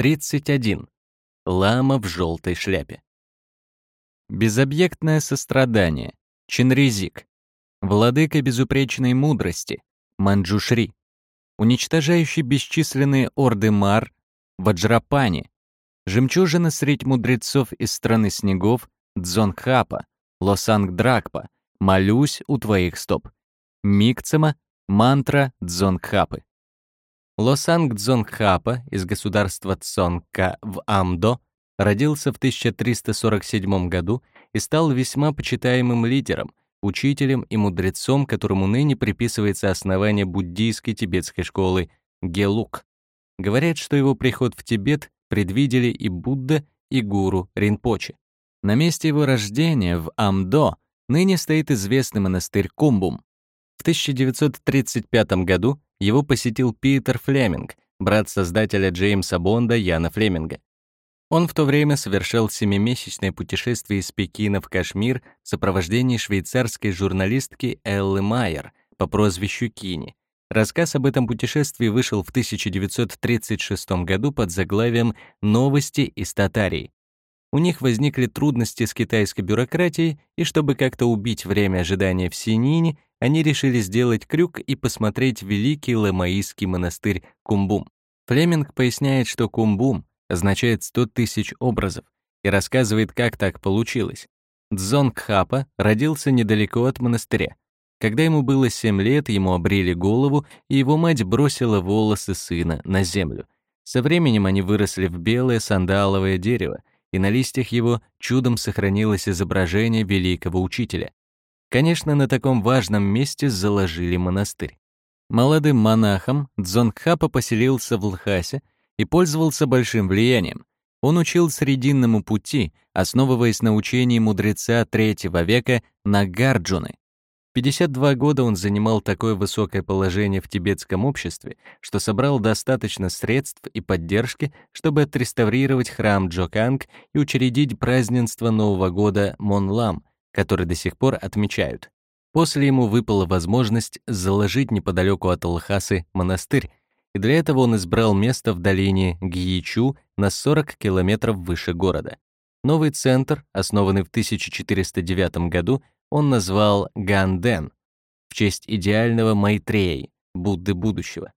31. Лама в желтой шляпе. Безобъектное сострадание. Чинризик. Владыка безупречной мудрости. Манджушри. Уничтожающий бесчисленные орды Мар. Ваджрапани. Жемчужина средь мудрецов из страны снегов. Дзонхапа. Лосанг-дракпа. Молюсь у твоих стоп. Микцема. Мантра Дзонхапы. Лосанг Дзонхапа из государства Цонка в Амдо родился в 1347 году и стал весьма почитаемым лидером, учителем и мудрецом, которому ныне приписывается основание буддийской тибетской школы Гелук. Говорят, что его приход в Тибет предвидели и Будда, и гуру Ринпоче. На месте его рождения в Амдо ныне стоит известный монастырь Кумбум. В 1935 году его посетил Питер Флеминг, брат создателя Джеймса Бонда Яна Флеминга. Он в то время совершал семимесячное путешествие из Пекина в Кашмир в сопровождении швейцарской журналистки Эллы Майер по прозвищу Кини. Рассказ об этом путешествии вышел в 1936 году под заглавием «Новости из Татарии». У них возникли трудности с китайской бюрократией, и чтобы как-то убить время ожидания в Синине, они решили сделать крюк и посмотреть великий ламаистский монастырь Кумбум. Флеминг поясняет, что Кумбум означает 100 тысяч образов, и рассказывает, как так получилось. Дзонгхапа родился недалеко от монастыря. Когда ему было 7 лет, ему обрили голову, и его мать бросила волосы сына на землю. Со временем они выросли в белое сандаловое дерево, и на листьях его чудом сохранилось изображение великого учителя. Конечно, на таком важном месте заложили монастырь. Молодым монахом Дзонгхапа поселился в Лхасе и пользовался большим влиянием. Он учил срединному пути, основываясь на учении мудреца третьего века Нагарджуны. 52 года он занимал такое высокое положение в тибетском обществе, что собрал достаточно средств и поддержки, чтобы отреставрировать храм Джоканг и учредить празднество Нового года Монлам, который до сих пор отмечают. После ему выпала возможность заложить неподалеку от Лхасы монастырь, и для этого он избрал место в долине Гьичу на 40 километров выше города. Новый центр, основанный в 1409 году, он назвал Ганден в честь идеального Майтреи, Будды будущего.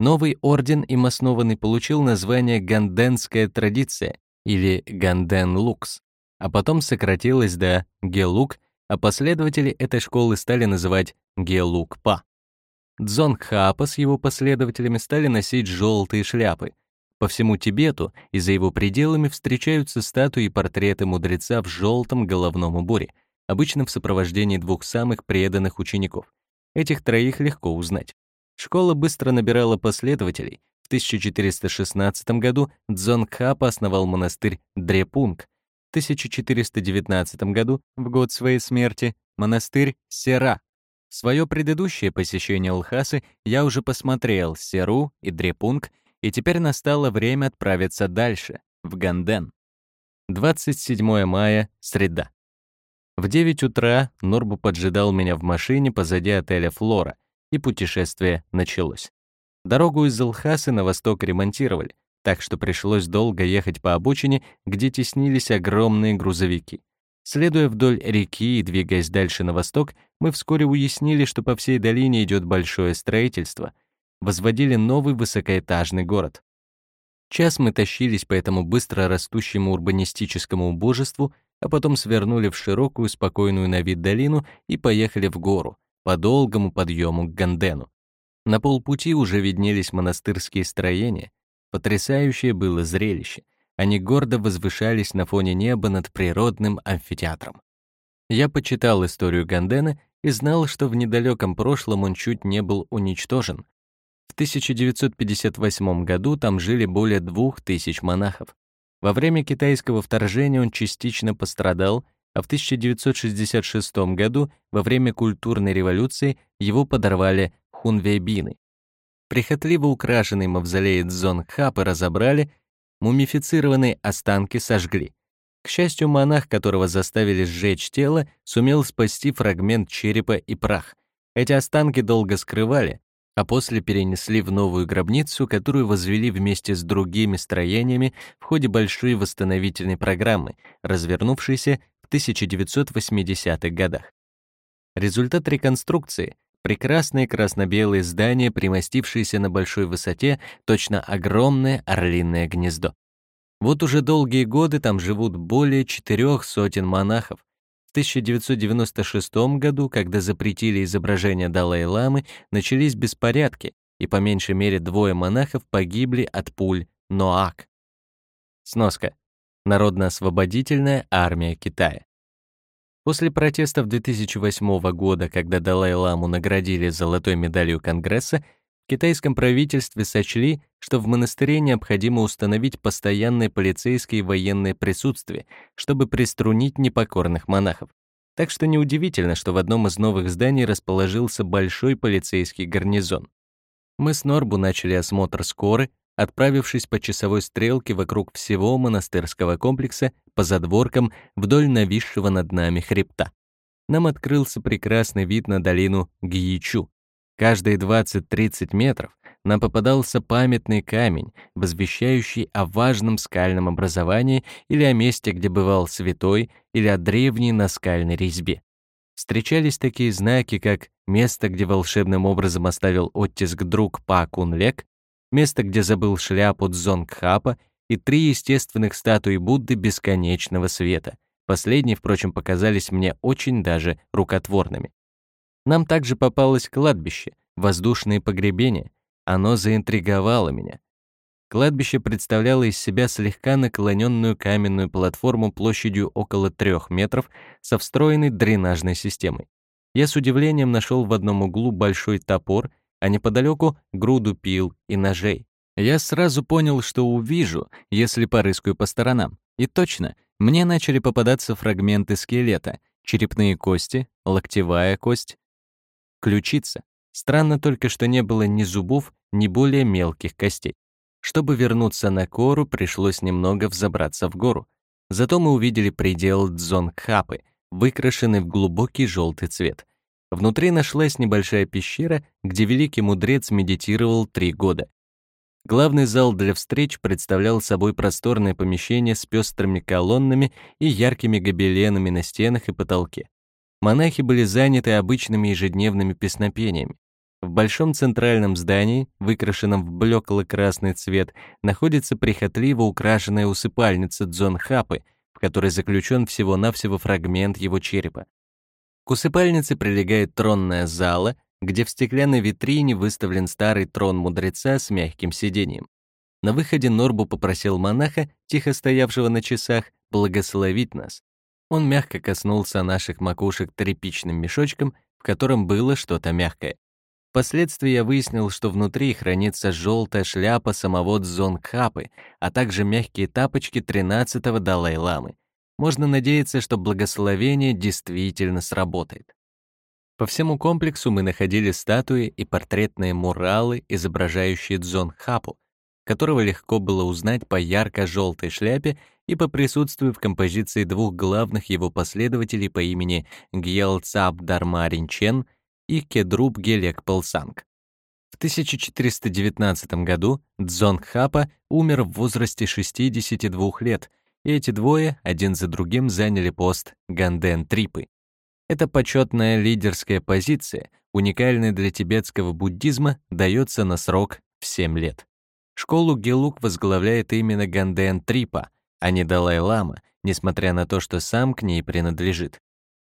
Новый орден им основанный получил название Ганденская традиция или Ганден Лукс а потом сократилось до Гелук, а последователи этой школы стали называть Гелукпа. Дзонгхапа с его последователями стали носить желтые шляпы. По всему Тибету и за его пределами встречаются статуи и портреты мудреца в желтом головном уборе, обычно в сопровождении двух самых преданных учеников. Этих троих легко узнать. Школа быстро набирала последователей. В 1416 году Дзонгхапа основал монастырь Дрепунг, 1419 году, в год своей смерти, монастырь Сера. Свое предыдущее посещение Лхасы я уже посмотрел Серу и Дрепунг, и теперь настало время отправиться дальше, в Ганден. 27 мая, среда. В 9 утра Норбу поджидал меня в машине позади отеля «Флора», и путешествие началось. Дорогу из Лхасы на восток ремонтировали так что пришлось долго ехать по обочине, где теснились огромные грузовики. Следуя вдоль реки и двигаясь дальше на восток, мы вскоре уяснили, что по всей долине идет большое строительство. Возводили новый высокоэтажный город. Час мы тащились по этому быстро растущему урбанистическому убожеству, а потом свернули в широкую, спокойную на вид долину и поехали в гору, по долгому подъему к Гандену. На полпути уже виднелись монастырские строения, Потрясающее было зрелище. Они гордо возвышались на фоне неба над природным амфитеатром. Я почитал историю Гандена и знал, что в недалеком прошлом он чуть не был уничтожен. В 1958 году там жили более двух тысяч монахов. Во время китайского вторжения он частично пострадал, а в 1966 году, во время культурной революции, его подорвали хунвейбины. Прихотливо украшенный мавзолей Дзонгхапы разобрали, мумифицированные останки сожгли. К счастью, монах, которого заставили сжечь тело, сумел спасти фрагмент черепа и прах. Эти останки долго скрывали, а после перенесли в новую гробницу, которую возвели вместе с другими строениями в ходе большой восстановительной программы, развернувшейся в 1980-х годах. Результат реконструкции — прекрасные красно-белые здания, примостившиеся на большой высоте, точно огромное орлиное гнездо. Вот уже долгие годы там живут более четырех сотен монахов, в 1996 году, когда запретили изображение Далай-ламы, начались беспорядки, и по меньшей мере двое монахов погибли от пуль Ноак. Сноска. Народно-освободительная армия Китая. После протестов 2008 года, когда Далай-ламу наградили золотой медалью Конгресса, в китайском правительстве сочли, что в монастыре необходимо установить постоянное полицейское и военное присутствие, чтобы приструнить непокорных монахов. Так что неудивительно, что в одном из новых зданий расположился большой полицейский гарнизон. Мы с Норбу начали осмотр скоры, отправившись по часовой стрелке вокруг всего монастырского комплекса по задворкам вдоль нависшего над нами хребта. Нам открылся прекрасный вид на долину Гиичу, Каждые 20-30 метров нам попадался памятный камень, возвещающий о важном скальном образовании или о месте, где бывал святой, или о древней наскальной резьбе. Встречались такие знаки, как место, где волшебным образом оставил оттиск друг Па Кун Лек, место, где забыл шляпу Дзонгхапа и три естественных статуи Будды бесконечного света. Последние, впрочем, показались мне очень даже рукотворными. Нам также попалось кладбище, воздушное погребение. Оно заинтриговало меня. Кладбище представляло из себя слегка наклоненную каменную платформу площадью около трех метров со встроенной дренажной системой. Я с удивлением нашел в одном углу большой топор, а неподалеку груду пил и ножей. Я сразу понял, что увижу, если порыскаю по сторонам. И точно, мне начали попадаться фрагменты скелета, черепные кости, локтевая кость, ключица. Странно только, что не было ни зубов, ни более мелких костей. Чтобы вернуться на Кору, пришлось немного взобраться в гору. Зато мы увидели предел Дзонгхапы, выкрашенный в глубокий желтый цвет. Внутри нашлась небольшая пещера, где великий мудрец медитировал три года. Главный зал для встреч представлял собой просторное помещение с пестрыми колоннами и яркими гобеленами на стенах и потолке. Монахи были заняты обычными ежедневными песнопениями. В большом центральном здании, выкрашенном в блекло-красный цвет, находится прихотливо украшенная усыпальница Дзонхапы, в которой заключен всего-навсего фрагмент его черепа. К усыпальнице прилегает тронная зала, где в стеклянной витрине выставлен старый трон мудреца с мягким сиденьем. На выходе Норбу попросил монаха, тихо стоявшего на часах, благословить нас. Он мягко коснулся наших макушек тряпичным мешочком, в котором было что-то мягкое. Впоследствии я выяснил, что внутри хранится желтая шляпа самого Дзонгхапы, а также мягкие тапочки 13-го Далай-ламы. Можно надеяться, что благословение действительно сработает. По всему комплексу мы находили статуи и портретные муралы, изображающие Дзонгхапу, которого легко было узнать по ярко-желтой шляпе и по присутствию в композиции двух главных его последователей по имени Гьялцаб Дарма Ринчен и Кедруб Гелек Палсанг. В 1419 году Дзонгхапа умер в возрасте 62 лет, и эти двое один за другим заняли пост Ганден Трипы. Эта почетная лидерская позиция, уникальная для тибетского буддизма, дается на срок в 7 лет. Школу Гелук возглавляет именно Ганден Трипа, а не Далай-лама, несмотря на то, что сам к ней принадлежит.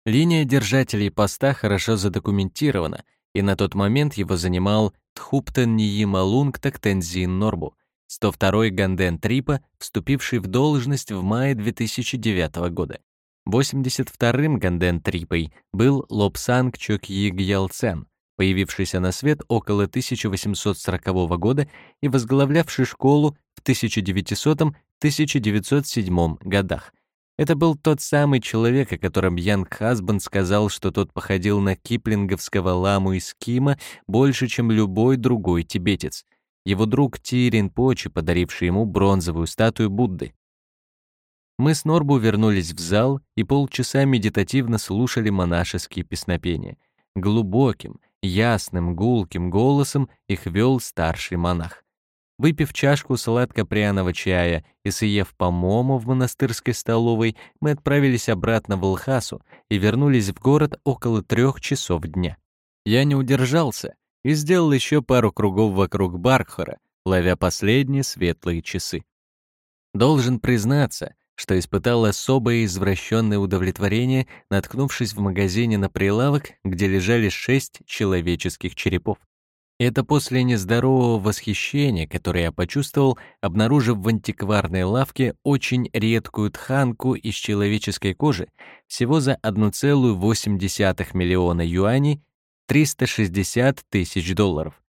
Линия держателей поста хорошо задокументирована, и на тот момент его занимал Тхуптен Ниималунг Тактензин Норбу, 102-й Ганден Трипа, вступивший в должность в мае 2009 года. 82-м Ганден Трипой был Лобсанг Чокьи Гьялцен, появившийся на свет около 1840 года и возглавлявший школу в 1900-1907 годах. Это был тот самый человек, о котором Янг Хасбанд сказал, что тот походил на киплинговского ламу из Кима больше, чем любой другой тибетец. Его друг Тирин Почи, подаривший ему бронзовую статую Будды. Мы с Норбу вернулись в зал и полчаса медитативно слушали монашеские песнопения. Глубоким, ясным гулким голосом их вел старший монах. Выпив чашку сладко-пряного чая и съев помому в монастырской столовой, мы отправились обратно в Лхасу и вернулись в город около трех часов дня. Я не удержался и сделал еще пару кругов вокруг Бархара, ловя последние светлые часы. Должен признаться, что испытал особое извращенное удовлетворение, наткнувшись в магазине на прилавок, где лежали шесть человеческих черепов. Это после нездорового восхищения, которое я почувствовал, обнаружив в антикварной лавке очень редкую тханку из человеческой кожи всего за 1,8 миллиона юаней, 360 тысяч долларов.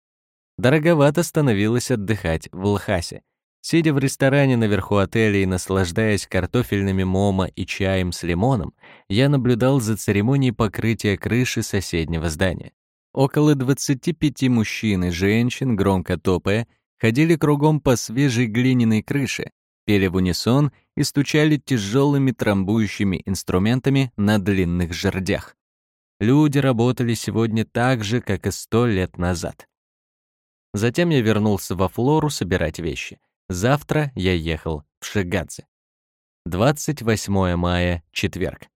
Дороговато становилось отдыхать в Лхасе. Сидя в ресторане наверху отеля и наслаждаясь картофельными момо и чаем с лимоном, я наблюдал за церемонией покрытия крыши соседнего здания. Около 25 мужчин и женщин, громко топая, ходили кругом по свежей глиняной крыше, пели в унисон и стучали тяжелыми трамбующими инструментами на длинных жердях. Люди работали сегодня так же, как и сто лет назад. Затем я вернулся во Флору собирать вещи. Завтра я ехал в Шигадзе. 28 мая, четверг.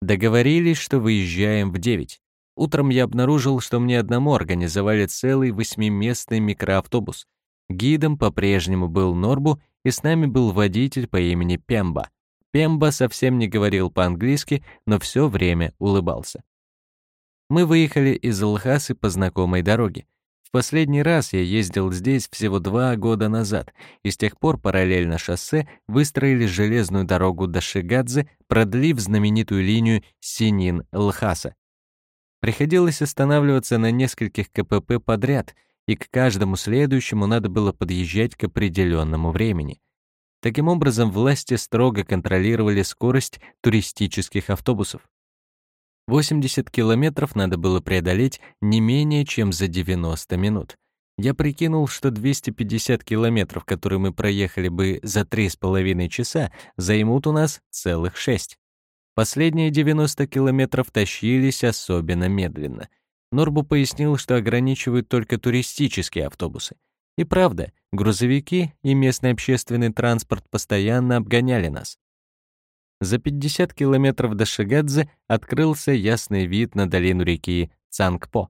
Договорились, что выезжаем в 9. Утром я обнаружил, что мне одному организовали целый восьмиместный микроавтобус. Гидом по-прежнему был Норбу, и с нами был водитель по имени Пемба. Пемба совсем не говорил по-английски, но все время улыбался. Мы выехали из Лхасы по знакомой дороге. В последний раз я ездил здесь всего два года назад, и с тех пор параллельно шоссе выстроили железную дорогу до Шигадзе, продлив знаменитую линию Синин-Лхаса. Приходилось останавливаться на нескольких КПП подряд, и к каждому следующему надо было подъезжать к определенному времени. Таким образом, власти строго контролировали скорость туристических автобусов. 80 километров надо было преодолеть не менее чем за 90 минут. Я прикинул, что 250 километров, которые мы проехали бы за 3,5 часа, займут у нас целых 6. Последние 90 километров тащились особенно медленно. Норбу пояснил, что ограничивают только туристические автобусы. И правда, грузовики и местный общественный транспорт постоянно обгоняли нас. За 50 километров до Шигадзе открылся ясный вид на долину реки Цангпо.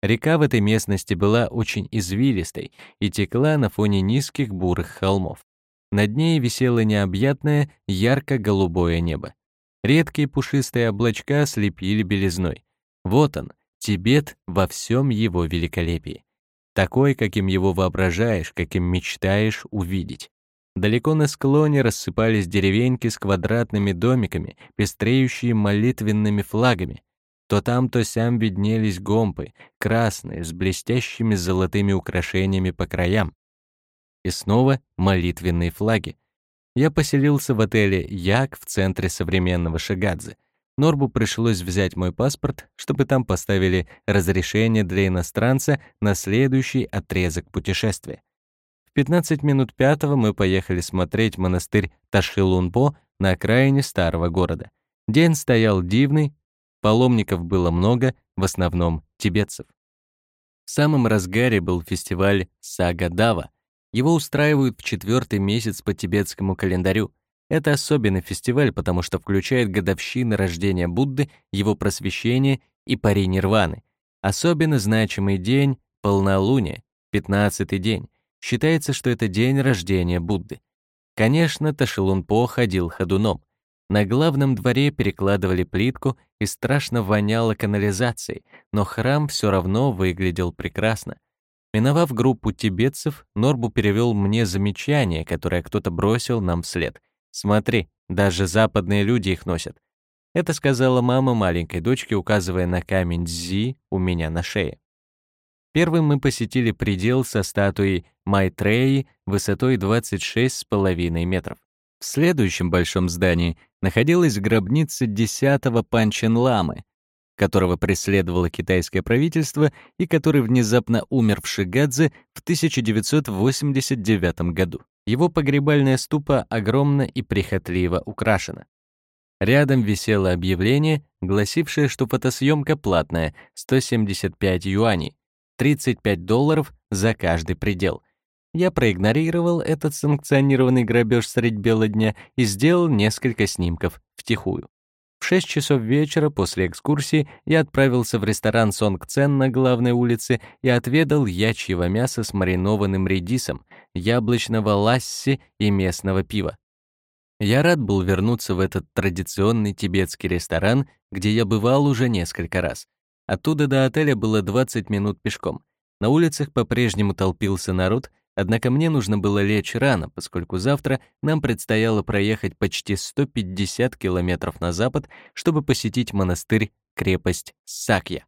Река в этой местности была очень извилистой и текла на фоне низких бурых холмов. Над ней висело необъятное ярко-голубое небо. Редкие пушистые облачка слепили белизной. Вот он, Тибет во всем его великолепии. Такой, каким его воображаешь, каким мечтаешь увидеть. Далеко на склоне рассыпались деревеньки с квадратными домиками, пестреющие молитвенными флагами. То там, то сям виднелись гомпы, красные, с блестящими золотыми украшениями по краям. И снова молитвенные флаги, я поселился в отеле «Як» в центре современного Шигадзе. Норбу пришлось взять мой паспорт, чтобы там поставили разрешение для иностранца на следующий отрезок путешествия. В 15 минут пятого мы поехали смотреть монастырь Ташилунпо на окраине старого города. День стоял дивный, паломников было много, в основном тибетцев. В самом разгаре был фестиваль Сагадава, его устраивают в четвертый месяц по тибетскому календарю. Это особенный фестиваль, потому что включает годовщины рождения Будды, его просвещения и пари нирваны. Особенно значимый день — полнолуние, пятнадцатый день. Считается, что это день рождения Будды. Конечно, Ташилунпо ходил ходуном. На главном дворе перекладывали плитку и страшно воняло канализацией, но храм все равно выглядел прекрасно. Миновав группу тибетцев, Норбу перевел мне замечание, которое кто-то бросил нам вслед. «Смотри, даже западные люди их носят». Это сказала мама маленькой дочки, указывая на камень Дзи у меня на шее. Первым мы посетили предел со статуей Майтреи высотой 26,5 метров. В следующем большом здании находилась гробница 10-го Панчен-ламы, которого преследовало китайское правительство и который внезапно умер в Шигадзе в 1989 году. Его погребальная ступа огромна и прихотливо украшена. Рядом висело объявление, гласившее, что фотосъемка платная, 175 юаней, 35 долларов за каждый предел. Я проигнорировал этот санкционированный грабеж средь бела дня и сделал несколько снимков втихую. В 6 часов вечера после экскурсии я отправился в ресторан Сонг Цен на главной улице и отведал ячьего мяса с маринованным редисом, яблочного ласси и местного пива. Я рад был вернуться в этот традиционный тибетский ресторан, где я бывал уже несколько раз. Оттуда до отеля было 20 минут пешком. На улицах по-прежнему толпился народ, однако мне нужно было лечь рано, поскольку завтра нам предстояло проехать почти 150 километров на запад, чтобы посетить монастырь-крепость Сакья.